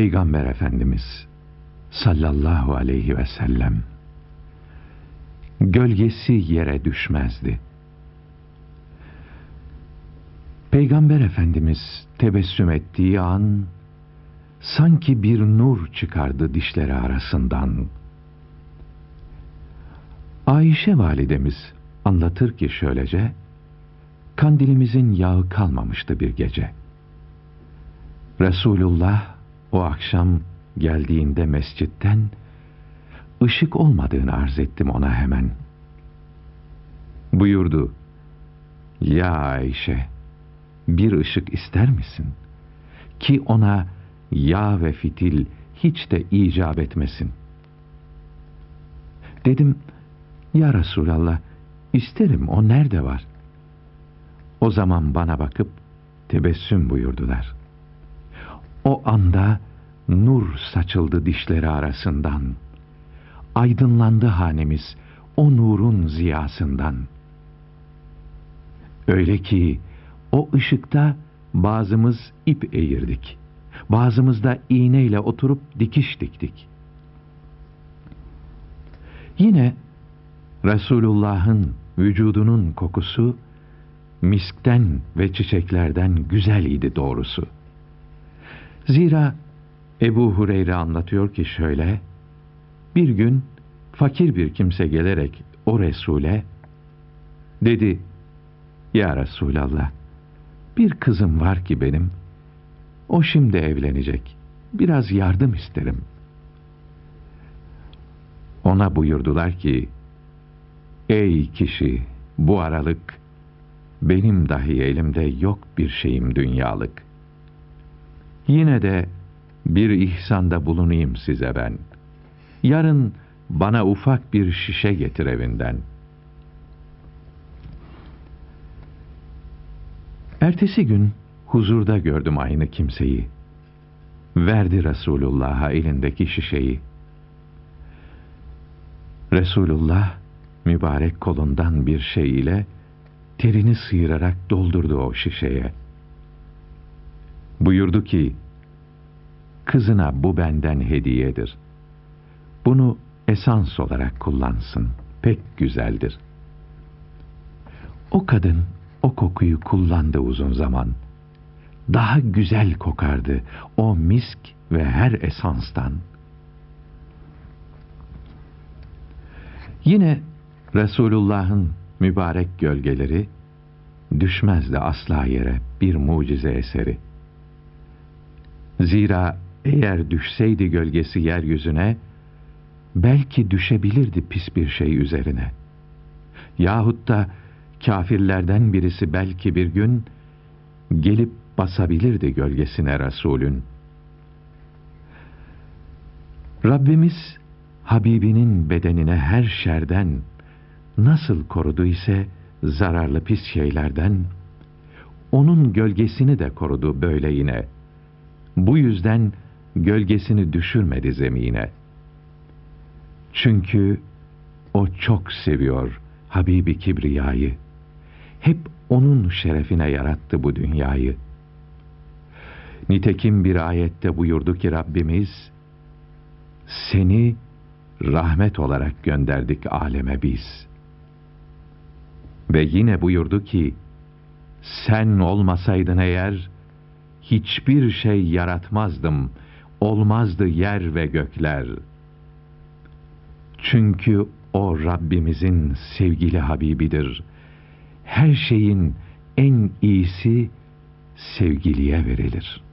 Peygamber Efendimiz sallallahu aleyhi ve sellem gölgesi yere düşmezdi. Peygamber Efendimiz tebessüm ettiği an sanki bir nur çıkardı dişleri arasından. Ayşe validemiz anlatır ki şöylece, kandilimizin yağı kalmamıştı bir gece. Resulullah o akşam geldiğinde mescitten ışık olmadığını arz ettim ona hemen. Buyurdu, ya Ayşe, bir ışık ister misin? Ki ona yağ ve fitil hiç de icap etmesin. Dedim, ya Resulallah, isterim o nerede var? O zaman bana bakıp tebessüm buyurdular. O anda nur saçıldı dişleri arasından. Aydınlandı hanemiz o nurun ziyasından. Öyle ki o ışıkta bazımız ip eğirdik. Bazımız da iğneyle oturup dikiş diktik. Yine Resulullah'ın vücudunun kokusu miskten ve çiçeklerden güzel idi doğrusu. Zira Ebu Hureyre anlatıyor ki şöyle, bir gün fakir bir kimse gelerek o Resul'e dedi, Ya Resulallah, bir kızım var ki benim, o şimdi evlenecek, biraz yardım isterim. Ona buyurdular ki, Ey kişi, bu aralık, benim dahi elimde yok bir şeyim dünyalık. Yine de bir ihsanda bulunayım size ben. Yarın bana ufak bir şişe getir evinden. Ertesi gün huzurda gördüm aynı kimseyi. Verdi Resulullah'a elindeki şişeyi. Resulullah mübarek kolundan bir şey ile terini sıyırarak doldurdu o şişeye. Buyurdu ki, kızına bu benden hediyedir. Bunu esans olarak kullansın, pek güzeldir. O kadın o kokuyu kullandı uzun zaman. Daha güzel kokardı o misk ve her esanstan. Yine Resulullah'ın mübarek gölgeleri düşmezdi asla yere bir mucize eseri. Zira eğer düşseydi gölgesi yeryüzüne, belki düşebilirdi pis bir şey üzerine. Yahut da kafirlerden birisi belki bir gün gelip basabilirdi gölgesine Resulün. Rabbimiz Habibinin bedenine her şerden nasıl korudu ise zararlı pis şeylerden, onun gölgesini de korudu böyle yine. Bu yüzden gölgesini düşürmedi zemine. Çünkü o çok seviyor Habibi Kibriya'yı. Hep onun şerefine yarattı bu dünyayı. Nitekim bir ayette buyurdu ki Rabbimiz, seni rahmet olarak gönderdik aleme biz. Ve yine buyurdu ki, sen olmasaydın eğer, hiçbir şey yaratmazdım, olmazdı yer ve gökler. Çünkü o Rabbimizin sevgili Habibidir. Her şeyin en iyisi sevgiliye verilir.''